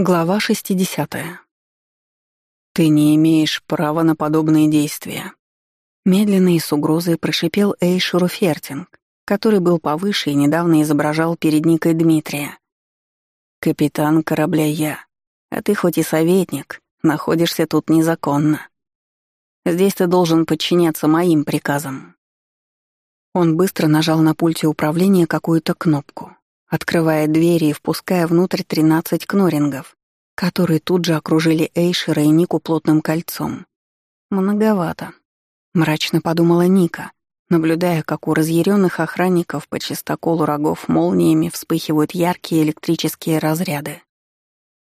Глава 60. «Ты не имеешь права на подобные действия», — медленно и с угрозой прошипел Эйшуру Фертинг, который был повыше и недавно изображал перед Никой Дмитрия. «Капитан корабля я, а ты хоть и советник, находишься тут незаконно. Здесь ты должен подчиняться моим приказам». Он быстро нажал на пульте управления какую-то кнопку открывая двери и впуская внутрь тринадцать кнорингов, которые тут же окружили Эйшера и Нику плотным кольцом. «Многовато», — мрачно подумала Ника, наблюдая, как у разъяренных охранников по чистоколу рогов молниями вспыхивают яркие электрические разряды.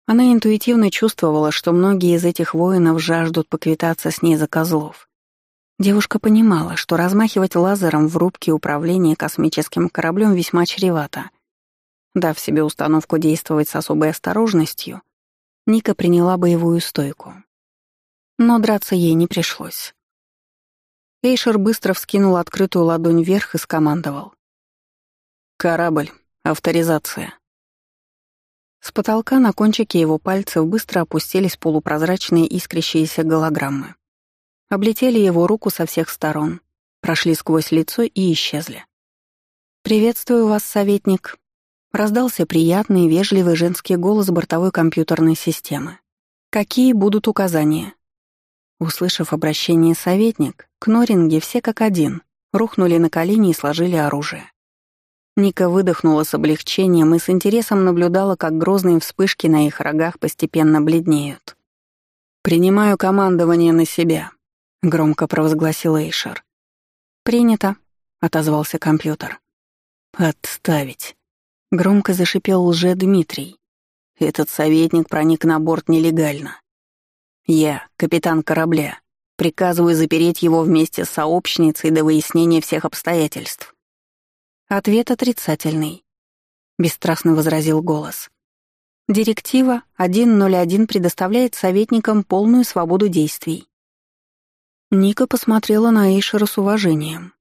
Она интуитивно чувствовала, что многие из этих воинов жаждут поквитаться с ней за козлов. Девушка понимала, что размахивать лазером в рубке управления космическим кораблем весьма чревато — Дав себе установку действовать с особой осторожностью, Ника приняла боевую стойку. Но драться ей не пришлось. Эйшер быстро вскинул открытую ладонь вверх и скомандовал. «Корабль. Авторизация». С потолка на кончике его пальцев быстро опустились полупрозрачные искрящиеся голограммы. Облетели его руку со всех сторон, прошли сквозь лицо и исчезли. «Приветствую вас, советник», Раздался приятный, вежливый женский голос бортовой компьютерной системы. «Какие будут указания?» Услышав обращение советник, кноринги все как один, рухнули на колени и сложили оружие. Ника выдохнула с облегчением и с интересом наблюдала, как грозные вспышки на их рогах постепенно бледнеют. «Принимаю командование на себя», — громко провозгласил Эйшер. «Принято», — отозвался компьютер. «Отставить», Громко зашипел лже Дмитрий. Этот советник проник на борт нелегально. Я, капитан корабля, приказываю запереть его вместе с сообщницей до выяснения всех обстоятельств. Ответ отрицательный. Бесстрастно возразил голос. Директива 101 предоставляет советникам полную свободу действий. Ника посмотрела на Эйшера с уважением.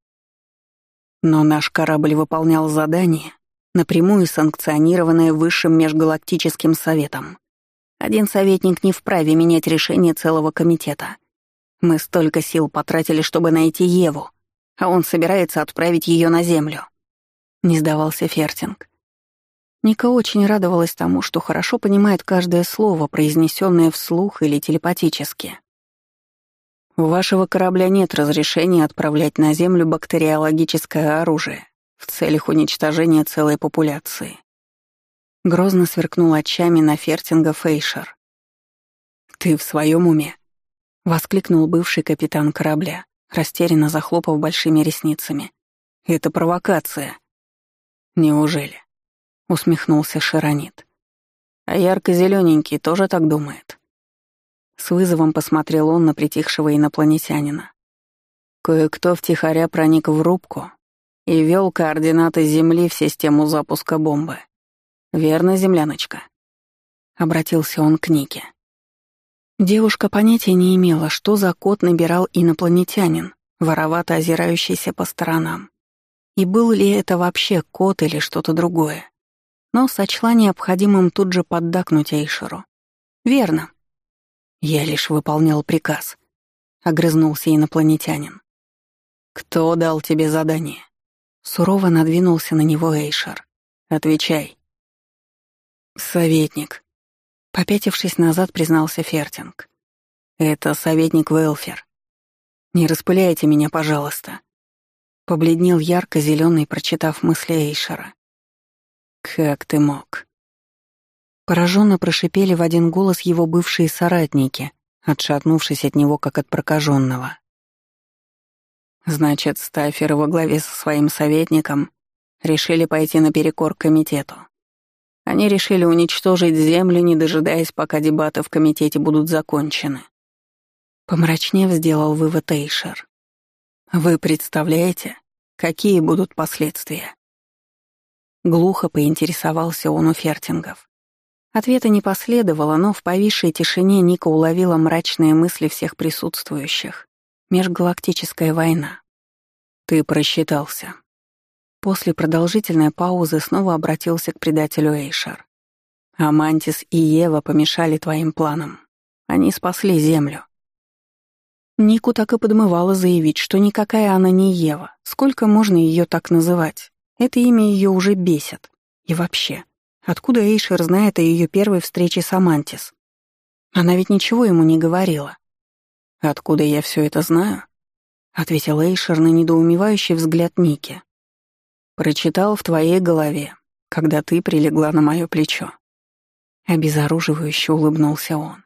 Но наш корабль выполнял задание, напрямую санкционированное Высшим межгалактическим советом. Один советник не вправе менять решение целого комитета. Мы столько сил потратили, чтобы найти Еву, а он собирается отправить ее на Землю. Не сдавался Фертинг. Ника очень радовалась тому, что хорошо понимает каждое слово, произнесенное вслух или телепатически. У вашего корабля нет разрешения отправлять на Землю бактериологическое оружие в целях уничтожения целой популяции. Грозно сверкнул очами на Фертинга Фейшер. «Ты в своем уме?» — воскликнул бывший капитан корабля, растерянно захлопав большими ресницами. «Это провокация». «Неужели?» — усмехнулся Широнит. «А ярко-зелененький тоже так думает». С вызовом посмотрел он на притихшего инопланетянина. Кое-кто втихаря проник в рубку и ввел координаты Земли в систему запуска бомбы. Верно, земляночка?» Обратился он к Нике. Девушка понятия не имела, что за код набирал инопланетянин, воровато озирающийся по сторонам. И был ли это вообще код или что-то другое. Но сочла необходимым тут же поддакнуть Эйшеру. «Верно». «Я лишь выполнял приказ», — огрызнулся инопланетянин. «Кто дал тебе задание?» Сурово надвинулся на него Эйшер. «Отвечай». «Советник». Попятившись назад, признался Фертинг. «Это советник Велфер. Не распыляйте меня, пожалуйста». Побледнел ярко зеленый прочитав мысли Эйшера. «Как ты мог?» Пораженно прошипели в один голос его бывшие соратники, отшатнувшись от него, как от прокаженного. Значит, Стаффер во главе со своим советником решили пойти наперекор комитету. Они решили уничтожить Землю, не дожидаясь, пока дебаты в комитете будут закончены. Помрачнев сделал вывод Эйшер. Вы представляете, какие будут последствия? Глухо поинтересовался он у фертингов. Ответа не последовало, но в повисшей тишине Ника уловила мрачные мысли всех присутствующих. Межгалактическая война. Ты просчитался. После продолжительной паузы снова обратился к предателю Эйшер. Амантис и Ева помешали твоим планам. Они спасли Землю. Нику так и подмывало заявить, что никакая она не Ева. Сколько можно ее так называть? Это имя ее уже бесит. И вообще, откуда Эйшер знает о ее первой встрече с Амантис? Она ведь ничего ему не говорила. «Откуда я все это знаю?» — ответил Эйшер на недоумевающий взгляд Ники. «Прочитал в твоей голове, когда ты прилегла на мое плечо». Обезоруживающе улыбнулся он.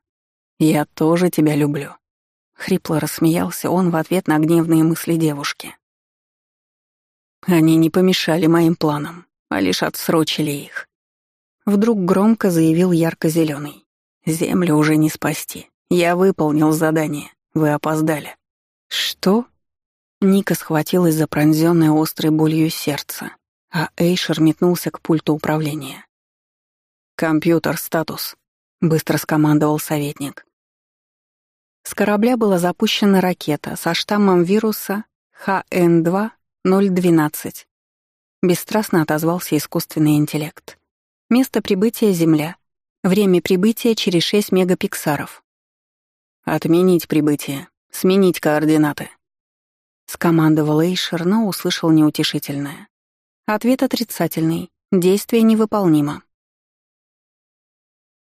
«Я тоже тебя люблю». Хрипло рассмеялся он в ответ на гневные мысли девушки. Они не помешали моим планам, а лишь отсрочили их. Вдруг громко заявил ярко-зеленый. Землю уже не спасти. Я выполнил задание. Вы опоздали. Что? Ника схватилась за пронзённое острой болью сердце, а Эйшер метнулся к пульту управления. «Компьютер, статус», — быстро скомандовал советник. С корабля была запущена ракета со штаммом вируса ХН-2-012. Бесстрастно отозвался искусственный интеллект. Место прибытия — Земля. Время прибытия через 6 мегапиксаров. «Отменить прибытие. Сменить координаты». Скомандовал Эйшер, но услышал неутешительное. Ответ отрицательный. Действие невыполнимо.